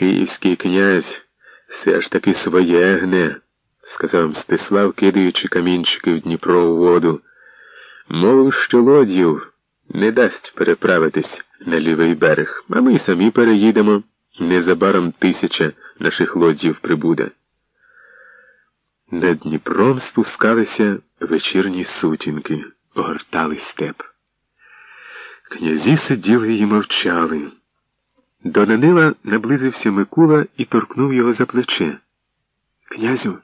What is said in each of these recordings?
Київський князь все ж таки своє гне, сказав Мстислав, кидаючи камінчики в Дніпро у воду. Мовив, що лодів не дасть переправитись на лівий берег, а ми самі переїдемо. Незабаром тисяча наших лодів прибуде. Над Дніпром спускалися вечірні сутінки, огортали степ. Князі сиділи і мовчали. До Данила наблизився Микула і торкнув його за плече. Князю,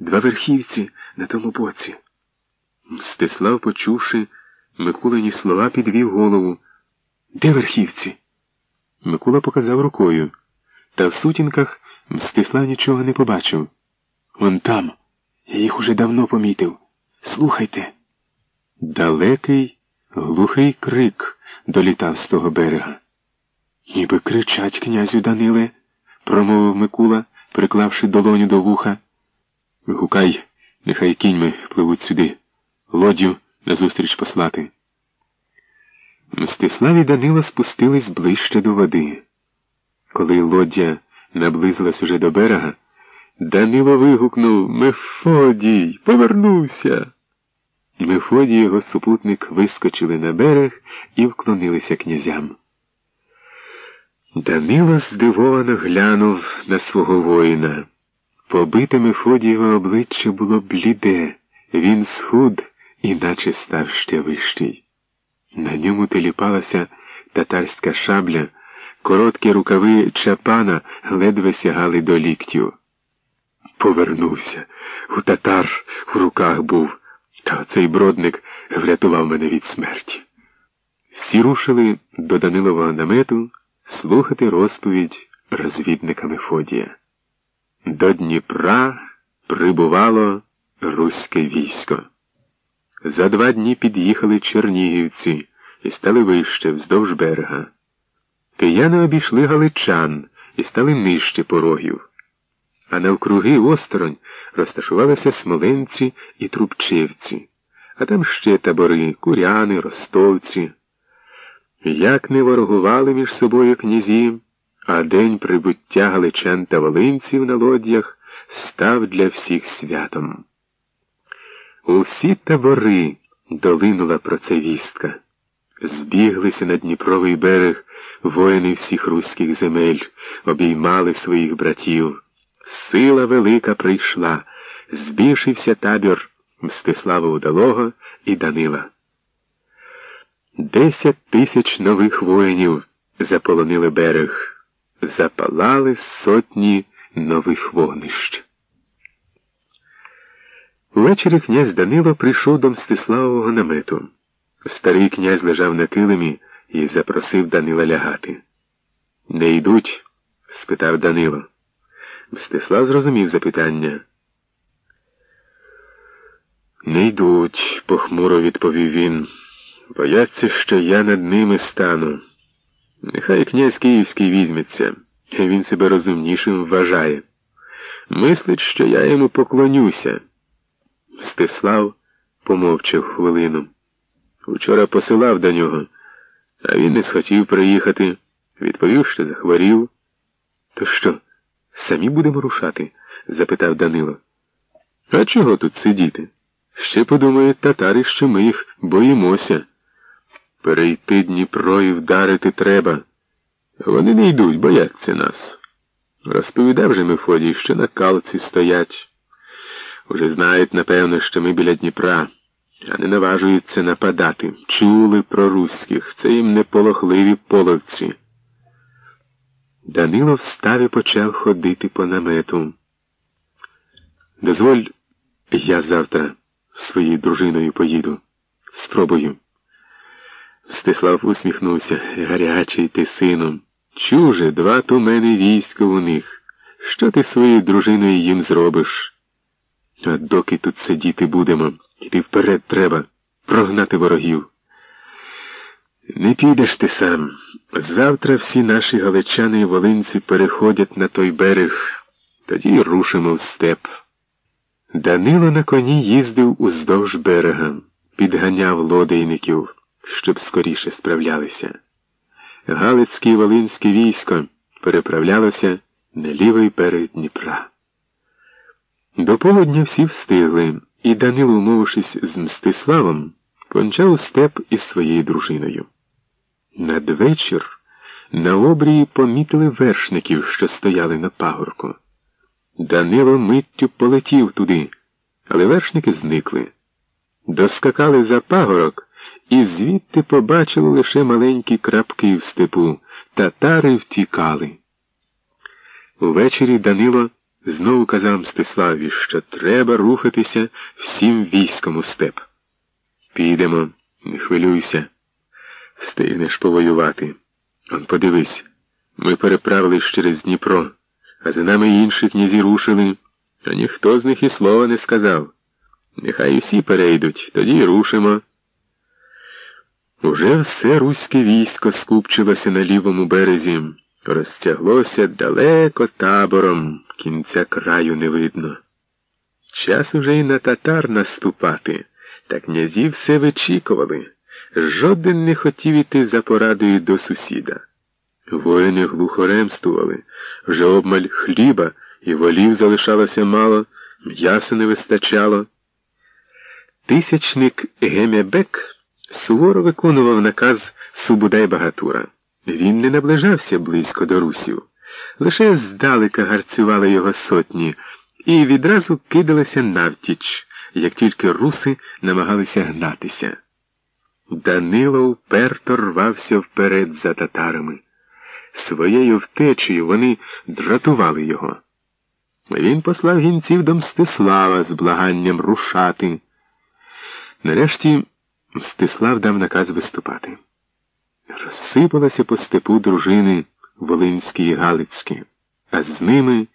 два верхівці на тому боці. Мстислав, почувши, Микулині слова, підвів голову. Де верхівці? Микула показав рукою, та в сутінках Мстислав нічого не побачив. Вон там. Я їх уже давно помітив. Слухайте. Далекий, глухий крик долітав з того берега. Ніби кричать князю Даниле, промовив Микула, приклавши долоню до вуха. Гукай, нехай кіньми пливуть сюди, лодю назустріч послати. Мстислав і Данило спустились ближче до води. Коли лодя наблизилась уже до берега, Данило вигукнув Мефодій, повернувся. Мефодій і його супутник вискочили на берег і вклонилися князям. Данило здивовано глянув на свого воїна. Побите Мефодієве обличчя було бліде, він схуд, іначе став ще вищий. На ньому теліпалася татарська шабля, короткі рукави чапана ледве сягали до ліктю. Повернувся, у татар в руках був, та цей бродник врятував мене від смерті. Всі рушили до Данилового намету слухати розповідь розвідника Мефодія. До Дніпра прибувало руське військо. За два дні під'їхали чернігівці і стали вище вздовж берега. Кияни обійшли галичан і стали нижче порогів, а навкруги осторонь розташувалися смоленці і трубчевці, а там ще табори куряни, ростовці. Як не ворогували між собою князі, а день прибуття галичан та волинців на лодях став для всіх святом. У всі табори долинула про це вістка. Збіглися на Дніпровий берег воїни всіх руських земель, обіймали своїх братів. Сила велика прийшла, збільшився табір Мстислава Удалого і Данила. Десять тисяч нових воїнів заполонили берег, запалали сотні нових вогнищ. Ввечері князь Данило прийшов до Мстиславового намету. Старий князь лежав на килимі і запросив Данила лягати. Не йдуть? спитав Данило. Мстислав зрозумів запитання. Не йдуть, похмуро відповів він. Бояться, що я над ними стану. Нехай князь Київський візьметься, він себе розумнішим вважає. Мислить, що я йому поклонюся. Стислав помовчав хвилину. Вчора посилав до нього, а він не схотів приїхати. Відповів, що захворів. То що, самі будемо рушати? запитав Данило. А чого тут сидіти? Ще подумають татари, що ми їх боїмося. Перейти Дніпро і вдарити треба. Вони не йдуть, бояться нас. Розповідав же Мефодій, що на калці стоять. Уже знають, напевно, що ми біля Дніпра, а не наважуються нападати. Чули про руських, це їм неполохливі половці. Данило встав і почав ходити по намету. Дозволь, я завтра своєю дружиною поїду. Спробую. Стислав усміхнувся. Гарячий ти сином. Чуже, два то мене військо у них. Що ти своєю дружиною їм зробиш? А доки тут сидіти будемо, іти вперед треба прогнати ворогів. Не підеш ти сам. Завтра всі наші галичани і волинці переходять на той берег, тоді рушимо в степ. Данило на коні їздив уздовж берега, підганяв лодейників, щоб скоріше справлялися. Галицьке і волинське військо переправлялося на лівий берег Дніпра. До полудня всі встигли, і Данило, умовившись з Мстиславом, пончав степ із своєю дружиною. Надвечір на обрії помітили вершників, що стояли на пагорку. Данило миттю полетів туди, але вершники зникли. Доскакали за пагорок і звідти побачили лише маленькі крапки в степу. Татари втікали. Увечері Данило знову казав Мстиславі, що треба рухатися всім військом у степ. Підемо, не хвилюйся, встигнеш повоювати. Он подивись, ми переправились через Дніпро, а за нами інші князі рушили, а ніхто з них і слова не сказав. Нехай усі перейдуть, тоді й рушимо. Уже все руське військо скупчилося на лівому березі, розтяглося далеко табором, кінця краю не видно. Час уже й на татар наступати, та князі все вичікували. Жоден не хотів іти за порадою до сусіда. Воїни глухоремствували, вже обмаль хліба і волів залишалося мало, м'яса не вистачало. Тисячник Гемебек суворо виконував наказ Субудай Багатура. Він не наближався близько до русів, лише здалека гарцювали його сотні і відразу кидалися навтіч, як тільки руси намагалися гнатися. Данило вперто рвався вперед за татарами. Своєю втечею вони дратували його. Він послав гінців до Мстислава з благанням рушати. Нарешті Мстислав дав наказ виступати. Розсипалася по степу дружини Волинські і Галицькі, а з ними